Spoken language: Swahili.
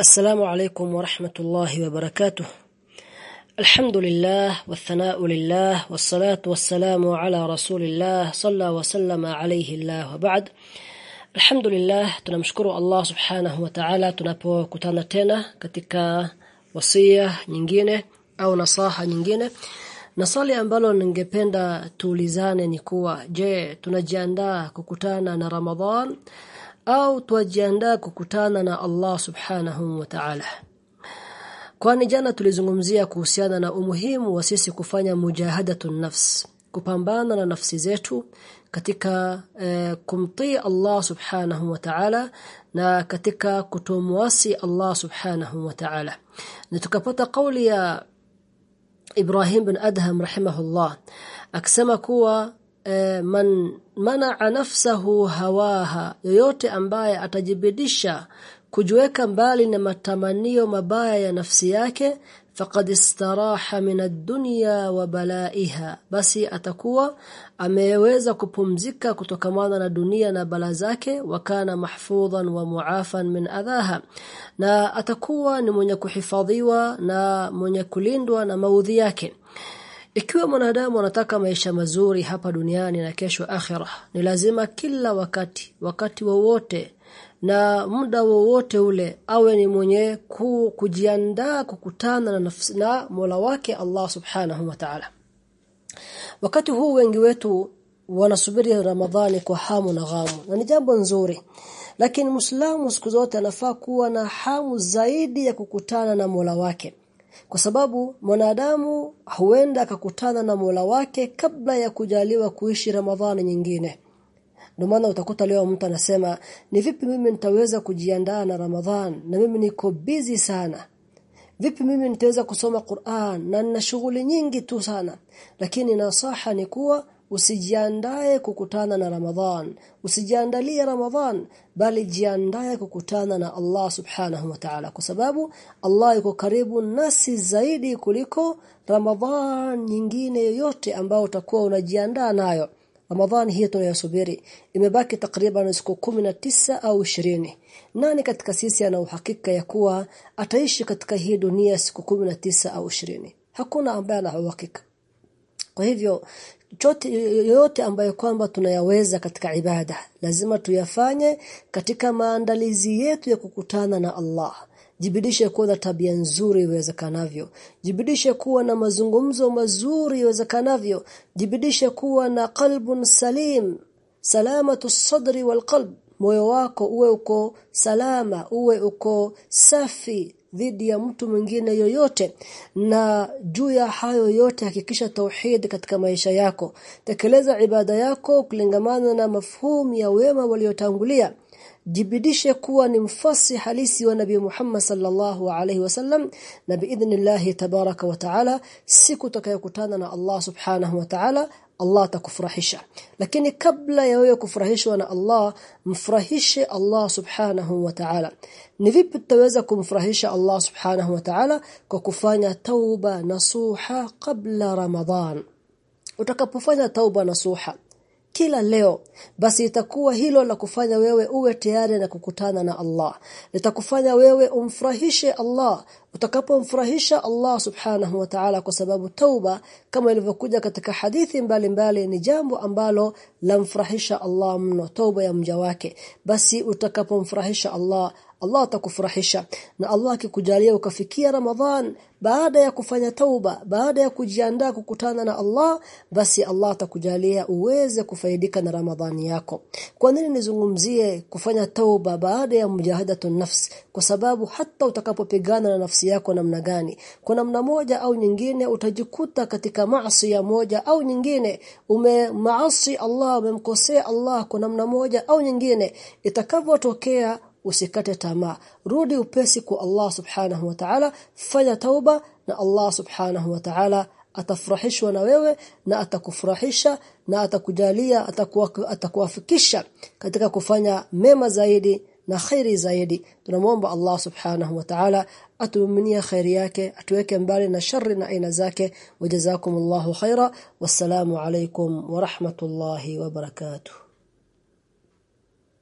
السلام عليكم ورحمة الله وبركاته الحمد لله والثناء لله والصلاة والسلام على رسول الله صلى وسلم عليه الله وبعد الحمد لله tunamshukuru Allah subhanahu wa ta'ala tunapokutana tena katika wasia nyingine au nasaha nyingine na swali ambalo ningependa tuulizane ni kuwa je tunajiandaa kukutana na Ramadhan au twajiandaa kukutana na Allah subhanahu wa ta'ala. Kwani jana tulizungumzia kuhusiana na umuhimu wa sisi kufanya mujahadatun nafs kupambana na nafsi zetu katika eh, kumtii Allah subhanahu wa ta'ala na katika kutomwasi Allah subhanahu wa ta'ala. Na tukapata kauli ya Ibrahim bin Adham rahimahullah akisema kuwa eh, man manaa nafsahu hawaha yoyote ambaye atajibidisha kujiweka mbali na matamanio mabaya ya nafsi yake faqad istaraha min ad-dunya wa balaiha basi atakuwa ameweza kupumzika kutokamana na dunia na bala zake wakana mahfudhan wa muafan min adhaha. Na atakuwa ni mwenye kuhifadhiwa na mwenye kulindwa na maudhi yake ikiwa mwanadamu anataka maisha mazuri hapa duniani na kesho akhira ni lazima kila wakati wakati wowote na muda wowote ule awe ni mwenye ku, kujiandaa kukutana na nafsi na Mola wake Allah Subhanahu wa Ta'ala. Wakati huu wengi wetu wanasubiri Ramadhani kwa hamu na ghamu na ni jambo nzuri. Lakini Muislamu siku zote anafaa kuwa na hamu zaidi ya kukutana na Mola wake. Kwa sababu mwanadamu huenda akakutana na Mola wake kabla ya kujaliwa kuishi Ramadhani nyingine. Ndio maana utakuta leo mtu anasema ni vipi mimi nitaweza kujiandaa na Ramadhan na mimi niko busy sana. Vipi mimi nitaweza kusoma Qur'an na nina shughuli nyingi tu sana. Lakini nasaha ni kuwa usijiandae kukutana na Ramadhan, usijiandalie Ramadhan bali jiandae kukutana na Allah Subhanahu wa Ta'ala. Kwa sababu Allah yuko karibu nasi zaidi kuliko Ramadhan nyingine yoyote ambayo utakuwa unajiandaa nayo. Ramadhani hii tunayosubiri. Imebaki takriban siku tisa au 20 nani katika sisi ana uhakika ya kuwa ataishi katika hii dunia siku tisa au 20 hakuna ambaye ana uhakika kwa hivyo chote yote ambayo kwamba tunayaweza katika ibada lazima tuyafanye katika maandalizi yetu ya kukutana na Allah. Jibidishe kuwa na tabia nzuri iwezekanavyo. Jibidishe kuwa na mazungumzo mazuri iwezekanavyo. Jibidishe kuwa na qalbun salim salamatu sadri walqalb moyo wako uwe uko salama uwe uko safi dhidi ya mtu mwingine yoyote na juu ya hayo yote hakikisha tauhid katika maisha yako. Tekeleza ibada yako kulingamana na mafhumu ya wema waliotangulia. Jibidishe kuwa ni mfasi halisi wa Nabii Muhammad sallallahu alaihi wasallam na biidhnillah tabaraka wa taala siku utakayokutana na Allah subhanahu wa taala Allah atakufurahisha. Lakini kabla ya wewe kufurahishwa na Allah mfurahishe Allah subhanahu wa ta'ala. Ni vipi tutaweza kumfurahisha Allah subhanahu wa ta'ala? Kwa kufanya tauba nasuha kabla ramadhan. Utakapofanya tauba nasuha kila leo basi itakuwa hilo la kufanya wewe uwe tayari na kukutana na Allah. Litakufanya wewe umfurahishe Allah utakapomfurahisha Allah subhanahu wa ta'ala kwa sababu tauba kama ilivyokuja katika hadithi mbalimbali mbali, ni jambo ambalo lamfurahisha Allah mno tauba ya mja wake. Basi utakapomfurahisha Allah Allah atakufurahisha. Na Allah akikujalia ukafikia Ramadhan baada ya kufanya tauba baada ya kujiandaa kukutana na Allah basi Allah atakujalia uweze kufaidika na Ramadhani yako. Kwa nini nizungumzie kufanya tauba baada ya mujahadatu nafs? Kwa sababu hata utakapopigana na nafsi yako namna gani? Kwa namna moja au nyingine utajikuta katika maasi ya moja au nyingine. Umemaasi Allah umemkosea Allah kwa namna moja au nyingine. Itakavyotokea usikate tamaa. Rudi upesi kwa Allah subhanahu wa ta'ala. Fanya tauba na Allah subhanahu wa ta'ala. Atafurahishwa na wewe na atakufurahisha na atakujalia atakuwafikisha katika kufanya mema zaidi na khairi zaidi tunamwomba Allah subhanahu wa ta'ala atuminia khairi yake atuweke mbali na shari na aina zake wajazakumullahu khaira wassalamu alaykum wa rahmatullahi wa barakatuh